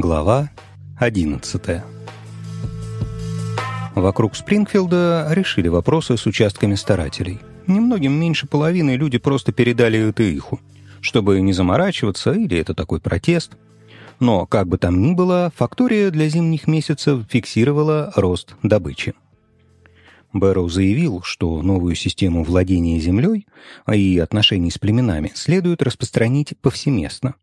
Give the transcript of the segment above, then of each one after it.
Глава 11 Вокруг Спрингфилда решили вопросы с участками старателей. Немногим меньше половины люди просто передали это иху, чтобы не заморачиваться, или это такой протест. Но, как бы там ни было, фактория для зимних месяцев фиксировала рост добычи. Бэрроу заявил, что новую систему владения землей и отношений с племенами следует распространить повсеместно.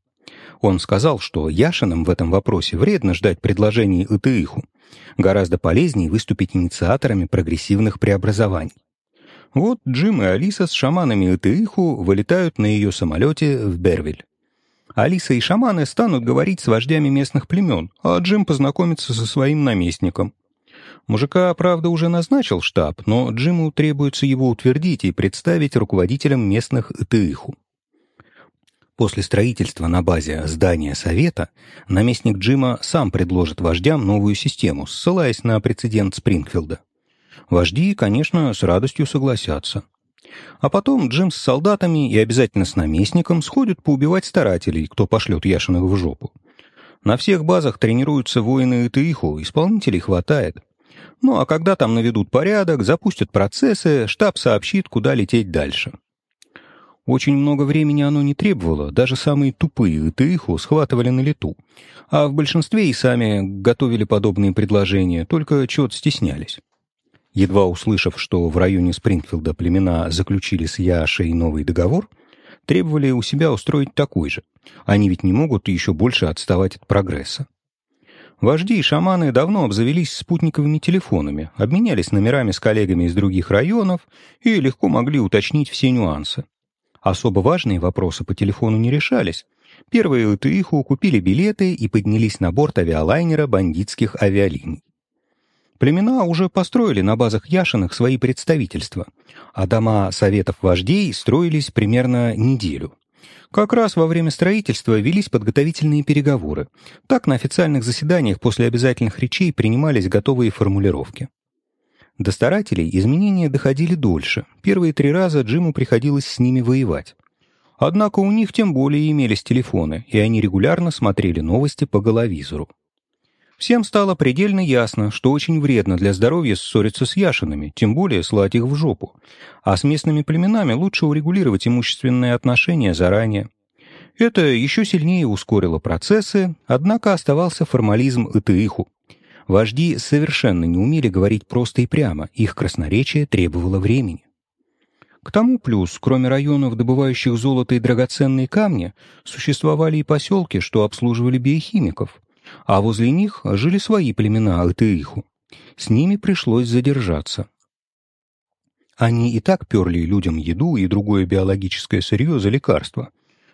Он сказал, что Яшинам в этом вопросе вредно ждать предложений ИТИХу. Гораздо полезнее выступить инициаторами прогрессивных преобразований. Вот Джим и Алиса с шаманами ИТИХу вылетают на ее самолете в Бервиль. Алиса и шаманы станут говорить с вождями местных племен, а Джим познакомится со своим наместником. Мужика, правда, уже назначил штаб, но Джиму требуется его утвердить и представить руководителям местных ИТИХу. После строительства на базе здания Совета наместник Джима сам предложит вождям новую систему, ссылаясь на прецедент Спрингфилда. Вожди, конечно, с радостью согласятся. А потом Джим с солдатами и обязательно с наместником сходят поубивать старателей, кто пошлет Яшиных в жопу. На всех базах тренируются воины ИТИХу, исполнителей хватает. Ну а когда там наведут порядок, запустят процессы, штаб сообщит, куда лететь дальше. Очень много времени оно не требовало, даже самые тупые ИТИХу схватывали на лету. А в большинстве и сами готовили подобные предложения, только чего-то стеснялись. Едва услышав, что в районе Спрингфилда племена заключили с Яшей новый договор, требовали у себя устроить такой же. Они ведь не могут еще больше отставать от прогресса. Вожди и шаманы давно обзавелись спутниковыми телефонами, обменялись номерами с коллегами из других районов и легко могли уточнить все нюансы. Особо важные вопросы по телефону не решались. Первые УТИХу купили билеты и поднялись на борт авиалайнера бандитских авиалиний. Племена уже построили на базах Яшиных свои представительства, а дома советов вождей строились примерно неделю. Как раз во время строительства велись подготовительные переговоры. Так на официальных заседаниях после обязательных речей принимались готовые формулировки. До старателей изменения доходили дольше. Первые три раза Джиму приходилось с ними воевать. Однако у них тем более имелись телефоны, и они регулярно смотрели новости по головизору. Всем стало предельно ясно, что очень вредно для здоровья ссориться с Яшинами, тем более слать их в жопу. А с местными племенами лучше урегулировать имущественные отношения заранее. Это еще сильнее ускорило процессы, однако оставался формализм ИТИХу. Вожди совершенно не умели говорить просто и прямо, их красноречие требовало времени. К тому плюс, кроме районов, добывающих золото и драгоценные камни, существовали и поселки, что обслуживали биохимиков, а возле них жили свои племена Алтыиху. С ними пришлось задержаться. Они и так перли людям еду и другое биологическое сырье за лекарства,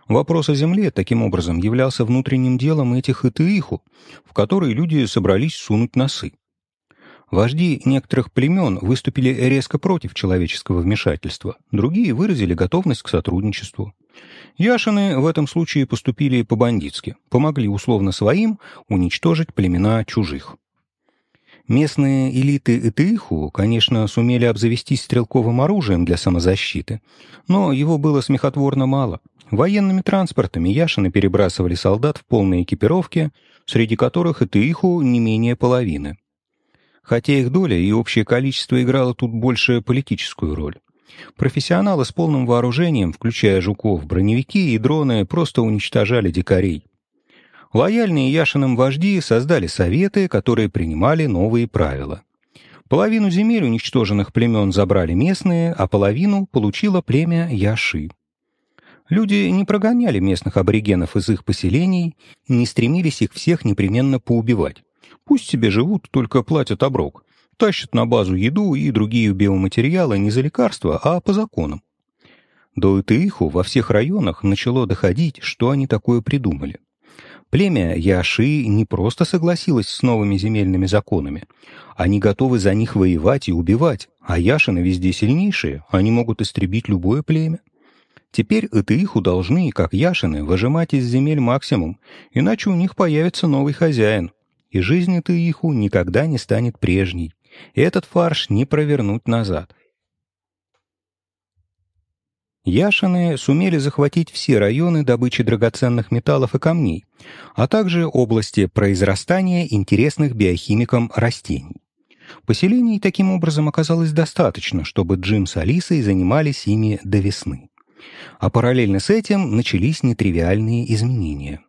Вопрос о земле таким образом являлся внутренним делом этих итыиху, в которые люди собрались сунуть носы. Вожди некоторых племен выступили резко против человеческого вмешательства, другие выразили готовность к сотрудничеству. Яшины в этом случае поступили по-бандитски, помогли условно своим уничтожить племена чужих. Местные элиты Этыиху, конечно, сумели обзавестись стрелковым оружием для самозащиты, но его было смехотворно мало. Военными транспортами Яшины перебрасывали солдат в полной экипировке, среди которых Этыиху не менее половины. Хотя их доля и общее количество играло тут больше политическую роль. Профессионалы с полным вооружением, включая жуков, броневики и дроны, просто уничтожали дикарей. Лояльные Яшиным вожди создали советы, которые принимали новые правила. Половину земель уничтоженных племен забрали местные, а половину получило племя Яши. Люди не прогоняли местных аборигенов из их поселений, не стремились их всех непременно поубивать. Пусть себе живут, только платят оброк. Тащат на базу еду и другие биоматериалы не за лекарства, а по законам. До Итыиху во всех районах начало доходить, что они такое придумали. Племя Яши не просто согласилось с новыми земельными законами. Они готовы за них воевать и убивать, а Яшины везде сильнейшие, они могут истребить любое племя. Теперь Итыиху должны, как Яшины, выжимать из земель максимум, иначе у них появится новый хозяин. И жизнь Итыиху никогда не станет прежней. Этот фарш не провернуть назад. Яшины сумели захватить все районы добычи драгоценных металлов и камней, а также области произрастания интересных биохимикам растений. Поселений таким образом оказалось достаточно, чтобы Джим с Алисой занимались ими до весны. А параллельно с этим начались нетривиальные изменения.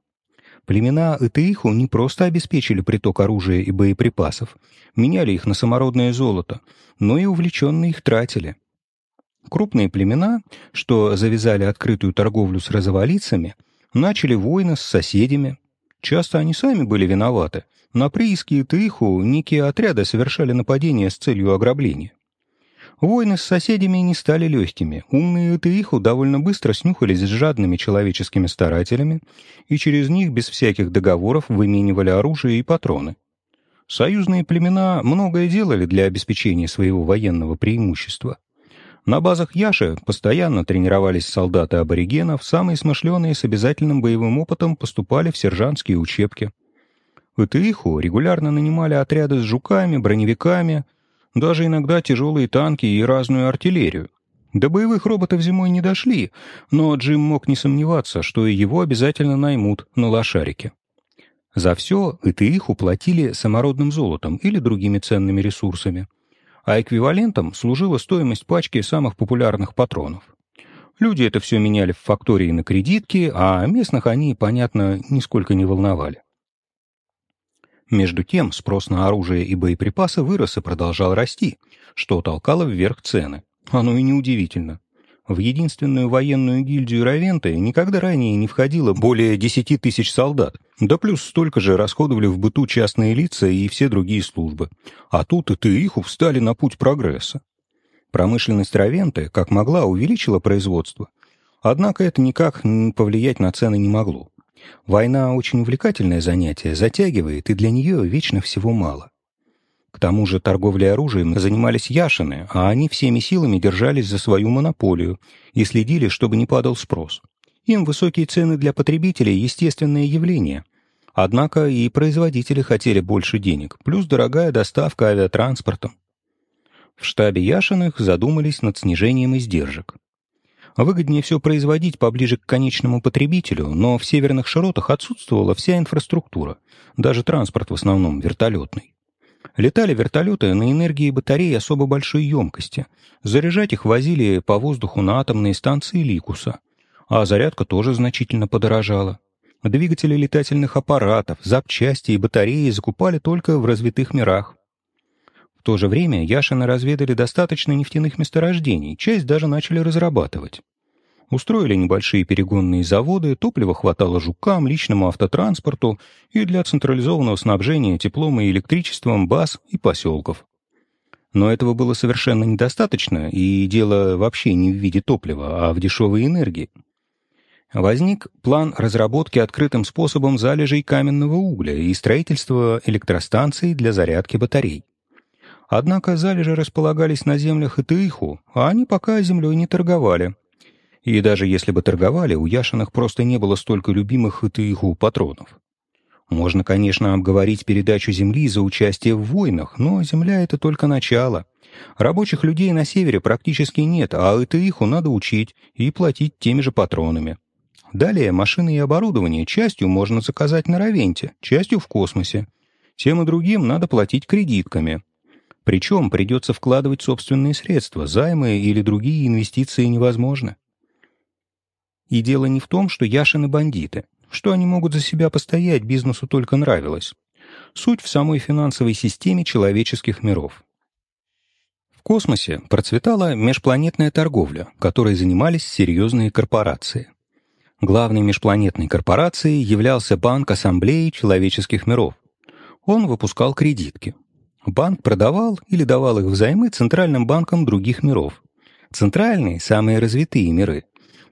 Племена Этеиху не просто обеспечили приток оружия и боеприпасов, меняли их на самородное золото, но и увлеченно их тратили. Крупные племена, что завязали открытую торговлю с розоволицами, начали войны с соседями. Часто они сами были виноваты. На прииски и Тыиху некие отряды совершали нападения с целью ограбления. Войны с соседями не стали легкими. Умные Тыиху довольно быстро снюхались с жадными человеческими старателями и через них без всяких договоров выменивали оружие и патроны. Союзные племена многое делали для обеспечения своего военного преимущества. На базах Яши постоянно тренировались солдаты аборигенов, самые смышленые с обязательным боевым опытом поступали в сержантские учебки. В Итыиху регулярно нанимали отряды с жуками, броневиками, даже иногда тяжелые танки и разную артиллерию. До боевых роботов зимой не дошли, но Джим мог не сомневаться, что и его обязательно наймут на лошарике. За все Итыиху платили самородным золотом или другими ценными ресурсами – а эквивалентом служила стоимость пачки самых популярных патронов. Люди это все меняли в фактории на кредитки, а местных они, понятно, нисколько не волновали. Между тем спрос на оружие и боеприпасы вырос и продолжал расти, что толкало вверх цены. Оно и неудивительно. В единственную военную гильдию Равенты никогда ранее не входило более 10 тысяч солдат, да плюс столько же расходовали в быту частные лица и все другие службы. А тут и ты их встали на путь прогресса. Промышленность Равенты, как могла, увеличила производство. Однако это никак повлиять на цены не могло. Война очень увлекательное занятие, затягивает, и для нее вечно всего мало. К тому же торговлей оружием занимались Яшины, а они всеми силами держались за свою монополию и следили, чтобы не падал спрос. Им высокие цены для потребителей – естественное явление. Однако и производители хотели больше денег, плюс дорогая доставка авиатранспортом. В штабе Яшиных задумались над снижением издержек. Выгоднее все производить поближе к конечному потребителю, но в северных широтах отсутствовала вся инфраструктура, даже транспорт в основном вертолетный. Летали вертолеты на энергии батареи особо большой емкости. Заряжать их возили по воздуху на атомные станции Ликуса. А зарядка тоже значительно подорожала. Двигатели летательных аппаратов, запчасти и батареи закупали только в развитых мирах. В то же время Яшины разведали достаточно нефтяных месторождений, часть даже начали разрабатывать. Устроили небольшие перегонные заводы, топлива хватало жукам, личному автотранспорту и для централизованного снабжения теплом и электричеством баз и поселков. Но этого было совершенно недостаточно, и дело вообще не в виде топлива, а в дешевой энергии. Возник план разработки открытым способом залежей каменного угля и строительства электростанций для зарядки батарей. Однако залежи располагались на землях Итыиху, а они пока землей не торговали, и даже если бы торговали, у Яшиных просто не было столько любимых ИТИХУ патронов. Можно, конечно, обговорить передачу земли за участие в войнах, но земля — это только начало. Рабочих людей на севере практически нет, а ИТИХу надо учить и платить теми же патронами. Далее машины и оборудование частью можно заказать на Равенте, частью в космосе. Тем и другим надо платить кредитками. Причем придется вкладывать собственные средства, займы или другие инвестиции невозможны. И дело не в том, что Яшины бандиты. Что они могут за себя постоять, бизнесу только нравилось. Суть в самой финансовой системе человеческих миров. В космосе процветала межпланетная торговля, которой занимались серьезные корпорации. Главной межпланетной корпорацией являлся Банк Ассамблеи Человеческих Миров. Он выпускал кредитки. Банк продавал или давал их взаймы центральным банкам других миров. Центральные, самые развитые миры,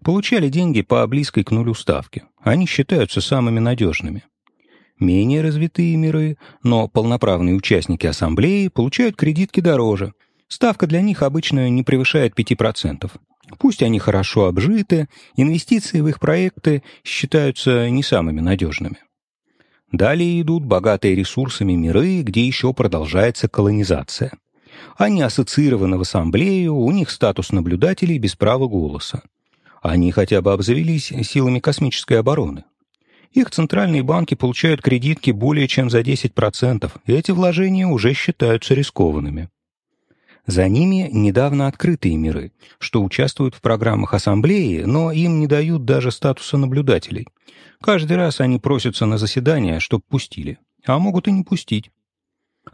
получали деньги по близкой к нулю ставке. Они считаются самыми надежными. Менее развитые миры, но полноправные участники ассамблеи получают кредитки дороже. Ставка для них обычно не превышает 5%. Пусть они хорошо обжиты, инвестиции в их проекты считаются не самыми надежными. Далее идут богатые ресурсами миры, где еще продолжается колонизация. Они ассоциированы в ассамблею, у них статус наблюдателей без права голоса. Они хотя бы обзавелись силами космической обороны. Их центральные банки получают кредитки более чем за 10%, и эти вложения уже считаются рискованными. За ними недавно открытые миры, что участвуют в программах ассамблеи, но им не дают даже статуса наблюдателей. Каждый раз они просятся на заседание, чтоб пустили, а могут и не пустить.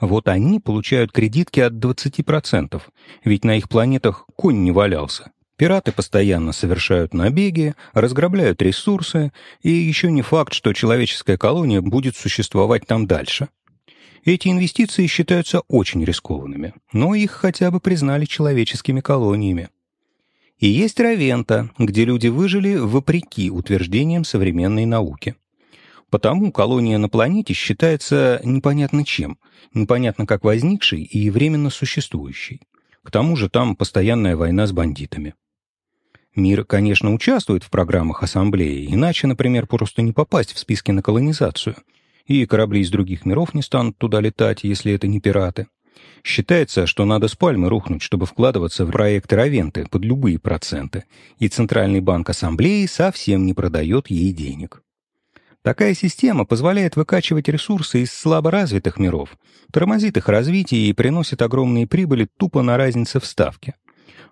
Вот они получают кредитки от 20%, ведь на их планетах конь не валялся. Пираты постоянно совершают набеги, разграбляют ресурсы, и еще не факт, что человеческая колония будет существовать там дальше. Эти инвестиции считаются очень рискованными, но их хотя бы признали человеческими колониями. И есть Равента, где люди выжили вопреки утверждениям современной науки. Потому колония на планете считается непонятно чем, непонятно как возникшей и временно существующей. К тому же там постоянная война с бандитами. Мир, конечно, участвует в программах ассамблеи, иначе, например, просто не попасть в списки на колонизацию. И корабли из других миров не станут туда летать, если это не пираты. Считается, что надо с пальмы рухнуть, чтобы вкладываться в проекты Равенты под любые проценты, и Центральный банк Ассамблеи совсем не продает ей денег. Такая система позволяет выкачивать ресурсы из слаборазвитых миров, тормозит их развитие и приносит огромные прибыли тупо на разнице в ставке.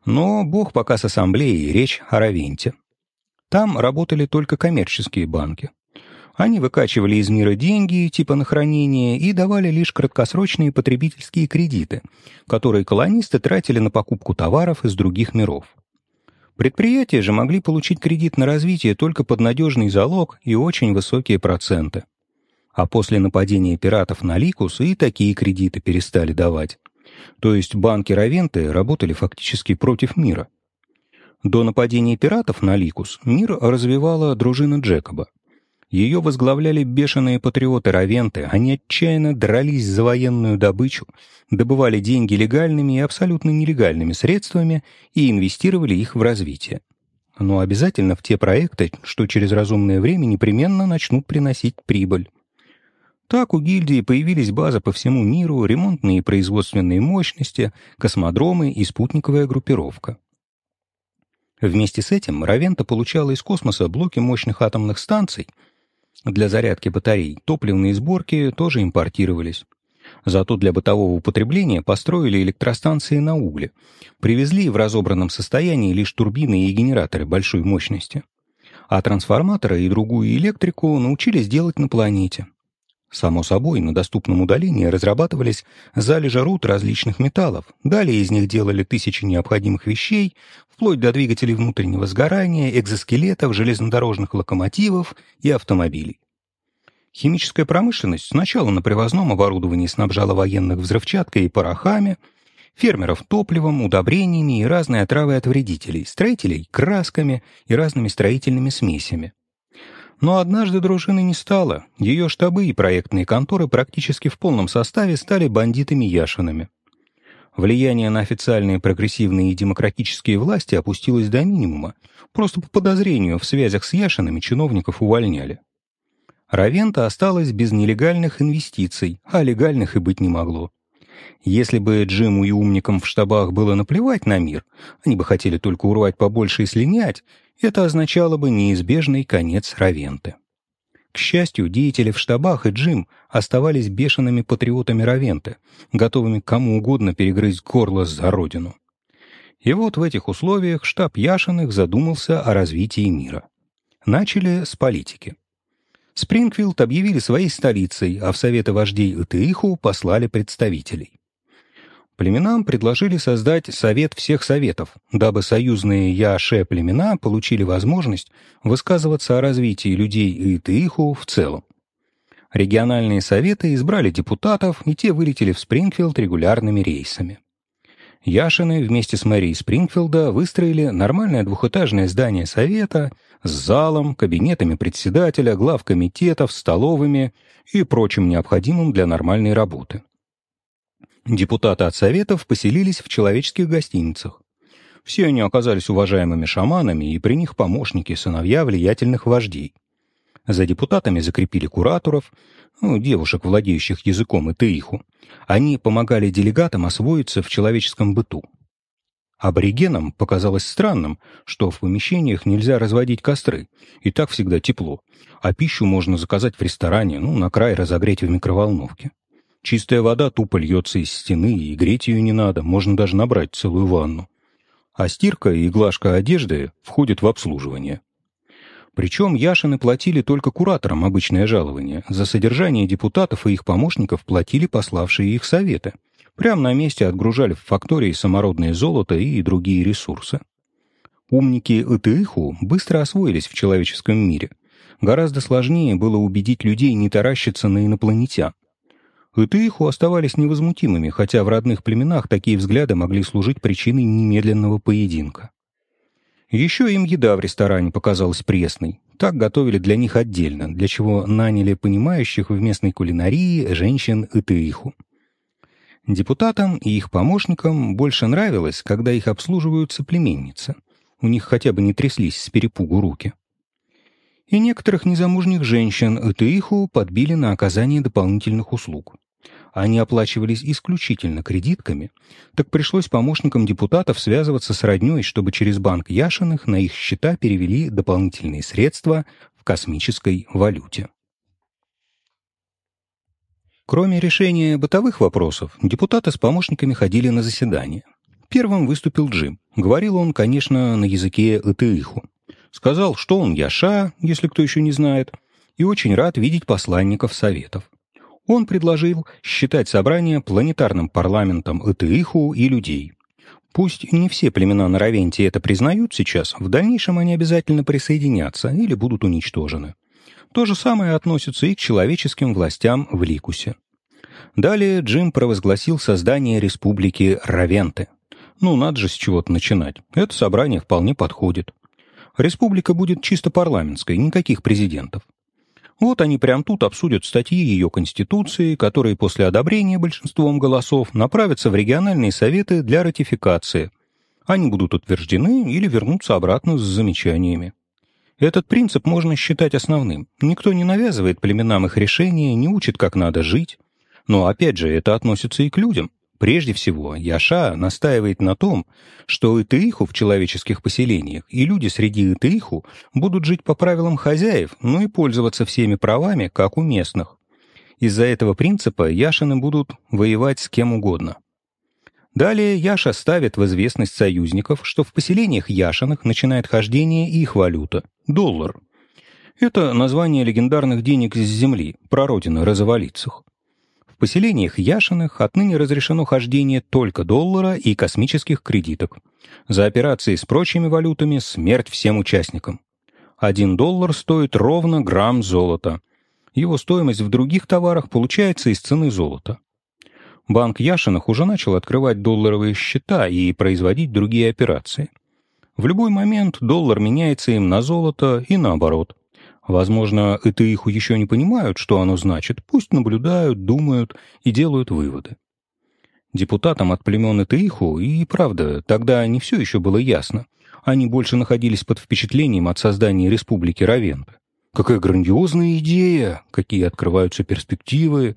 Но бог пока с ассамблеей, речь о Равенте. Там работали только коммерческие банки. Они выкачивали из мира деньги, типа на хранение, и давали лишь краткосрочные потребительские кредиты, которые колонисты тратили на покупку товаров из других миров. Предприятия же могли получить кредит на развитие только под надежный залог и очень высокие проценты. А после нападения пиратов на Ликус и такие кредиты перестали давать. То есть банки Равенты работали фактически против мира. До нападения пиратов на Ликус мир развивала дружина Джекоба. Ее возглавляли бешеные патриоты Равенты, они отчаянно дрались за военную добычу, добывали деньги легальными и абсолютно нелегальными средствами и инвестировали их в развитие. Но обязательно в те проекты, что через разумное время непременно начнут приносить прибыль. Так у гильдии появились базы по всему миру, ремонтные и производственные мощности, космодромы и спутниковая группировка. Вместе с этим Равента получала из космоса блоки мощных атомных станций. Для зарядки батарей топливные сборки тоже импортировались. Зато для бытового употребления построили электростанции на угле. Привезли в разобранном состоянии лишь турбины и генераторы большой мощности. А трансформаторы и другую электрику научились делать на планете. Само собой, на доступном удалении разрабатывались залежи руд различных металлов, далее из них делали тысячи необходимых вещей, вплоть до двигателей внутреннего сгорания, экзоскелетов, железнодорожных локомотивов и автомобилей. Химическая промышленность сначала на привозном оборудовании снабжала военных взрывчаткой и порохами, фермеров топливом, удобрениями и разной отравой от вредителей, строителей — красками и разными строительными смесями. Но однажды дружины не стало, ее штабы и проектные конторы практически в полном составе стали бандитами-яшинами. Влияние на официальные прогрессивные и демократические власти опустилось до минимума, просто по подозрению в связях с яшинами чиновников увольняли. Равента осталась без нелегальных инвестиций, а легальных и быть не могло. Если бы Джиму и умникам в штабах было наплевать на мир, они бы хотели только урвать побольше и слинять, это означало бы неизбежный конец Равенты. К счастью, деятели в штабах и Джим оставались бешеными патриотами Равенты, готовыми кому угодно перегрызть горло за родину. И вот в этих условиях штаб Яшиных задумался о развитии мира. Начали с политики. Спрингфилд объявили своей столицей, а в Советы вождей Итеиху послали представителей. Племенам предложили создать Совет всех Советов, дабы союзные Яше племена получили возможность высказываться о развитии людей Итеиху в целом. Региональные советы избрали депутатов, и те вылетели в Спрингфилд регулярными рейсами. Яшины вместе с мэрией Спрингфилда выстроили нормальное двухэтажное здание совета с залом, кабинетами председателя, глав комитетов, столовыми и прочим необходимым для нормальной работы. Депутаты от Советов поселились в человеческих гостиницах. Все они оказались уважаемыми шаманами, и при них помощники, сыновья влиятельных вождей. За депутатами закрепили кураторов, ну, девушек, владеющих языком и тыиху. Они помогали делегатам освоиться в человеческом быту. Аборигенам показалось странным, что в помещениях нельзя разводить костры, и так всегда тепло, а пищу можно заказать в ресторане, ну, на край разогреть в микроволновке. Чистая вода тупо льется из стены, и греть ее не надо, можно даже набрать целую ванну. А стирка и глажка одежды входят в обслуживание. Причем Яшины платили только кураторам обычное жалование. За содержание депутатов и их помощников платили пославшие их советы. Прямо на месте отгружали в фактории самородное золото и другие ресурсы. Умники Итыиху быстро освоились в человеческом мире. Гораздо сложнее было убедить людей не таращиться на инопланетян. Итыиху оставались невозмутимыми, хотя в родных племенах такие взгляды могли служить причиной немедленного поединка. Еще им еда в ресторане показалась пресной. Так готовили для них отдельно, для чего наняли понимающих в местной кулинарии женщин Итыиху. Депутатам и их помощникам больше нравилось, когда их обслуживают соплеменницы. У них хотя бы не тряслись с перепугу руки. И некоторых незамужних женщин Этеиху подбили на оказание дополнительных услуг. Они оплачивались исключительно кредитками, так пришлось помощникам депутатов связываться с роднёй, чтобы через банк Яшиных на их счета перевели дополнительные средства в космической валюте. Кроме решения бытовых вопросов, депутаты с помощниками ходили на заседания. Первым выступил Джим. Говорил он, конечно, на языке Этеиху. Сказал, что он Яша, если кто еще не знает, и очень рад видеть посланников Советов. Он предложил считать собрание планетарным парламентом Этеиху и людей. Пусть не все племена на это признают сейчас, в дальнейшем они обязательно присоединятся или будут уничтожены. То же самое относится и к человеческим властям в Ликусе. Далее Джим провозгласил создание республики Равенты. Ну, надо же с чего-то начинать. Это собрание вполне подходит. Республика будет чисто парламентской, никаких президентов. Вот они прямо тут обсудят статьи ее Конституции, которые после одобрения большинством голосов направятся в региональные советы для ратификации. Они будут утверждены или вернутся обратно с замечаниями. Этот принцип можно считать основным. Никто не навязывает племенам их решения, не учит, как надо жить. Но опять же, это относится и к людям. Прежде всего, Яша настаивает на том, что Итеиху в человеческих поселениях и люди среди Итеиху будут жить по правилам хозяев, ну и пользоваться всеми правами, как у местных. Из-за этого принципа Яшины будут воевать с кем угодно. Далее Яша ставит в известность союзников, что в поселениях Яшиных начинает хождение их валюта – доллар. Это название легендарных денег из земли, прародины розоволицых. В поселениях Яшиных отныне разрешено хождение только доллара и космических кредиток. За операции с прочими валютами смерть всем участникам. Один доллар стоит ровно грамм золота. Его стоимость в других товарах получается из цены золота. Банк Яшиных уже начал открывать долларовые счета и производить другие операции. В любой момент доллар меняется им на золото и наоборот. Возможно, это их еще не понимают, что оно значит, пусть наблюдают, думают и делают выводы. Депутатам от племен Итаиху и правда тогда не все еще было ясно. Они больше находились под впечатлением от создания республики Равента. Какая грандиозная идея, какие открываются перспективы.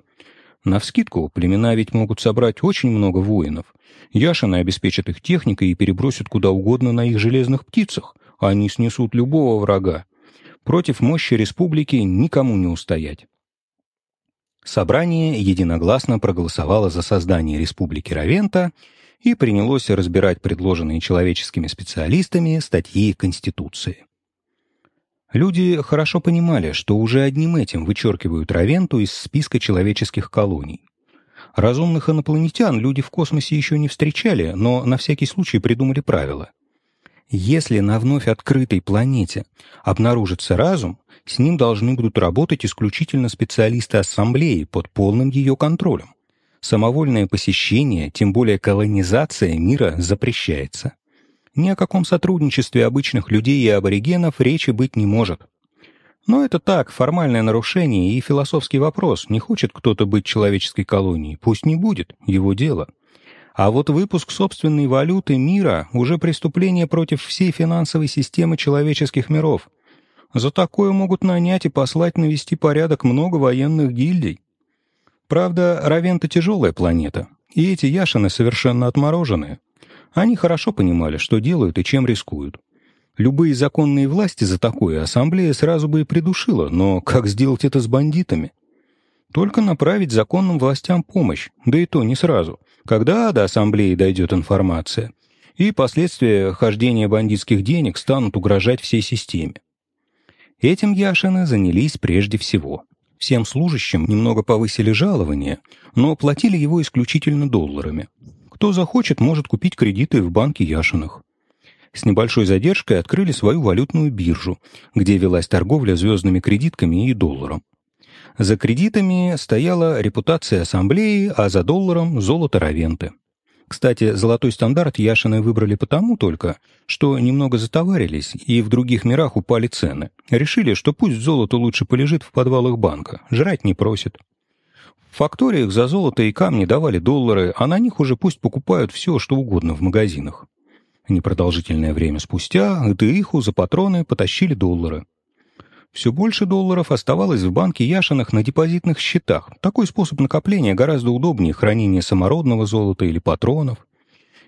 Навскидку, племена ведь могут собрать очень много воинов. Яшины обеспечат их техникой и перебросят куда угодно на их железных птицах. Они снесут любого врага. Против мощи республики никому не устоять. Собрание единогласно проголосовало за создание республики Равента и принялось разбирать предложенные человеческими специалистами статьи Конституции. Люди хорошо понимали, что уже одним этим вычеркивают Равенту из списка человеческих колоний. Разумных инопланетян люди в космосе еще не встречали, но на всякий случай придумали правила. Если на вновь открытой планете обнаружится разум, с ним должны будут работать исключительно специалисты Ассамблеи под полным ее контролем. Самовольное посещение, тем более колонизация мира запрещается. Ни о каком сотрудничестве обычных людей и аборигенов речи быть не может. Но это так, формальное нарушение и философский вопрос. Не хочет кто-то быть человеческой колонией, пусть не будет, его дело. А вот выпуск собственной валюты мира уже преступление против всей финансовой системы человеческих миров. За такое могут нанять и послать навести порядок много военных гильдий. Правда, Равента тяжелая планета, и эти Яшины совершенно отмороженные. Они хорошо понимали, что делают и чем рискуют. Любые законные власти за такое ассамблея сразу бы и придушила, но как сделать это с бандитами? Только направить законным властям помощь, да и то не сразу, когда до ассамблеи дойдет информация, и последствия хождения бандитских денег станут угрожать всей системе. Этим Яшины занялись прежде всего. Всем служащим немного повысили жалование, но платили его исключительно долларами. Кто захочет, может купить кредиты в банке Яшиных с небольшой задержкой открыли свою валютную биржу, где велась торговля звездными кредитками и долларом. За кредитами стояла репутация ассамблеи, а за долларом — золото Равенты. Кстати, золотой стандарт Яшины выбрали потому только, что немного затоварились и в других мирах упали цены. Решили, что пусть золото лучше полежит в подвалах банка, жрать не просит. В факториях за золото и камни давали доллары, а на них уже пусть покупают все, что угодно в магазинах. Непродолжительное время спустя Этеиху за патроны потащили доллары. Все больше долларов оставалось в банке Яшинах на депозитных счетах. Такой способ накопления гораздо удобнее хранения самородного золота или патронов.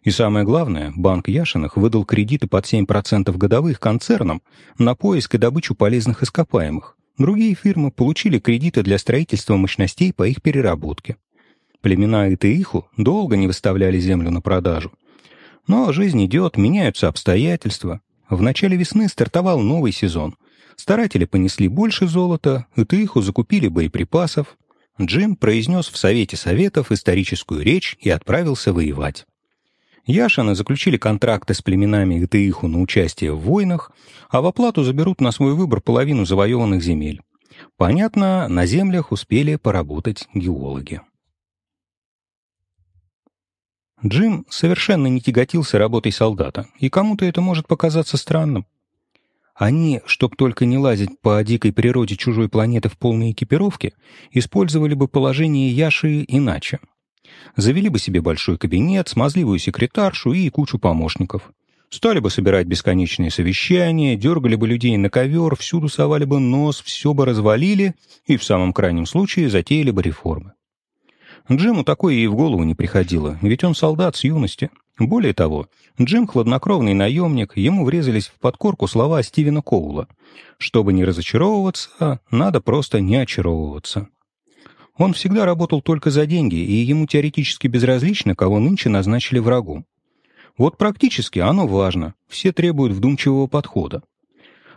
И самое главное, банк Яшинах выдал кредиты под 7% годовых концернам на поиск и добычу полезных ископаемых. Другие фирмы получили кредиты для строительства мощностей по их переработке. Племена Итеиху долго не выставляли землю на продажу. Но жизнь идет, меняются обстоятельства. В начале весны стартовал новый сезон. Старатели понесли больше золота, и Тыиху закупили боеприпасов. Джим произнес в Совете Советов историческую речь и отправился воевать. Яшины заключили контракты с племенами Итыиху на участие в войнах, а в оплату заберут на свой выбор половину завоеванных земель. Понятно, на землях успели поработать геологи. Джим совершенно не тяготился работой солдата, и кому-то это может показаться странным. Они, чтоб только не лазить по дикой природе чужой планеты в полной экипировке, использовали бы положение Яши иначе. Завели бы себе большой кабинет, смазливую секретаршу и кучу помощников. Стали бы собирать бесконечные совещания, дергали бы людей на ковер, всюду совали бы нос, все бы развалили и в самом крайнем случае затеяли бы реформы. Джиму такое и в голову не приходило, ведь он солдат с юности. Более того, Джим — хладнокровный наемник, ему врезались в подкорку слова Стивена Коула. Чтобы не разочаровываться, надо просто не очаровываться. Он всегда работал только за деньги, и ему теоретически безразлично, кого нынче назначили врагу. Вот практически оно важно, все требуют вдумчивого подхода.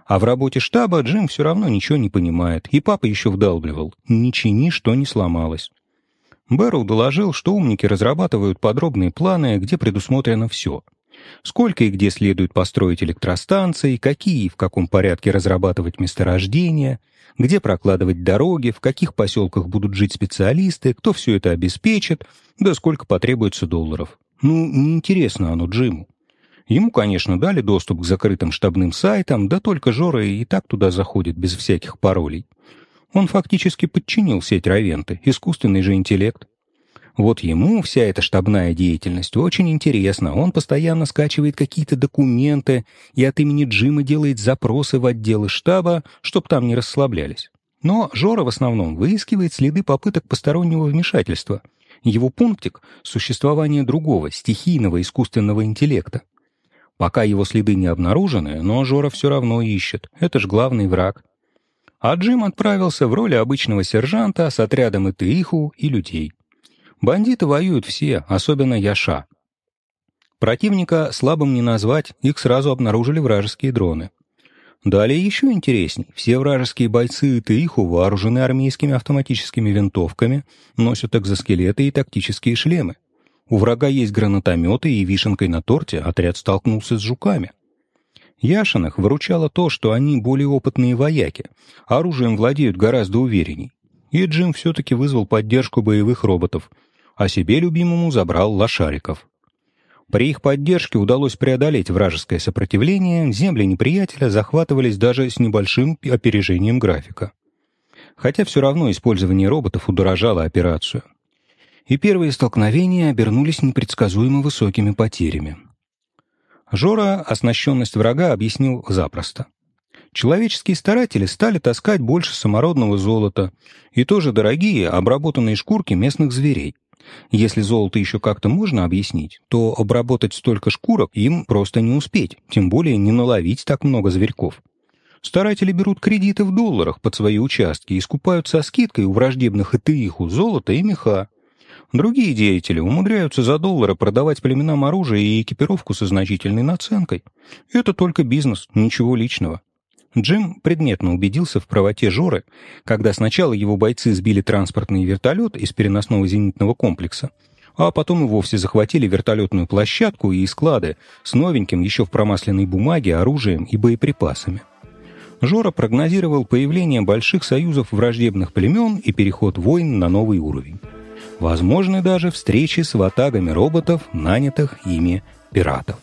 А в работе штаба Джим все равно ничего не понимает, и папа еще вдалбливал «не чини, что не сломалось». Бэрроу доложил, что умники разрабатывают подробные планы, где предусмотрено все. Сколько и где следует построить электростанции, какие и в каком порядке разрабатывать месторождения, где прокладывать дороги, в каких поселках будут жить специалисты, кто все это обеспечит, да сколько потребуется долларов. Ну, неинтересно оно Джиму. Ему, конечно, дали доступ к закрытым штабным сайтам, да только Жора и так туда заходит без всяких паролей. Он фактически подчинил сеть Равенты, искусственный же интеллект. Вот ему вся эта штабная деятельность очень интересна. Он постоянно скачивает какие-то документы и от имени Джима делает запросы в отделы штаба, чтоб там не расслаблялись. Но Жора в основном выискивает следы попыток постороннего вмешательства. Его пунктик — существование другого, стихийного искусственного интеллекта. Пока его следы не обнаружены, но Жора все равно ищет. Это ж главный враг а Джим отправился в роли обычного сержанта с отрядом Итыиху и людей. Бандиты воюют все, особенно Яша. Противника слабым не назвать, их сразу обнаружили вражеские дроны. Далее еще интересней. Все вражеские бойцы Итыиху вооружены армейскими автоматическими винтовками, носят экзоскелеты и тактические шлемы. У врага есть гранатометы, и вишенкой на торте отряд столкнулся с жуками. Яшинах выручало то, что они более опытные вояки, оружием владеют гораздо уверенней. И Джим все-таки вызвал поддержку боевых роботов, а себе любимому забрал лошариков. При их поддержке удалось преодолеть вражеское сопротивление, земли неприятеля захватывались даже с небольшим опережением графика. Хотя все равно использование роботов удорожало операцию. И первые столкновения обернулись непредсказуемо высокими потерями. Жора оснащенность врага объяснил запросто. Человеческие старатели стали таскать больше самородного золота и тоже дорогие обработанные шкурки местных зверей. Если золото еще как-то можно объяснить, то обработать столько шкурок им просто не успеть, тем более не наловить так много зверьков. Старатели берут кредиты в долларах под свои участки и скупают со скидкой у враждебных ИТИХу золото и меха. Другие деятели умудряются за доллары продавать племенам оружие и экипировку со значительной наценкой. Это только бизнес, ничего личного. Джим предметно убедился в правоте Жоры, когда сначала его бойцы сбили транспортный вертолет из переносного зенитного комплекса, а потом и вовсе захватили вертолетную площадку и склады с новеньким еще в промасленной бумаге оружием и боеприпасами. Жора прогнозировал появление больших союзов враждебных племен и переход войн на новый уровень. Возможны даже встречи с ватагами роботов, нанятых ими пиратов.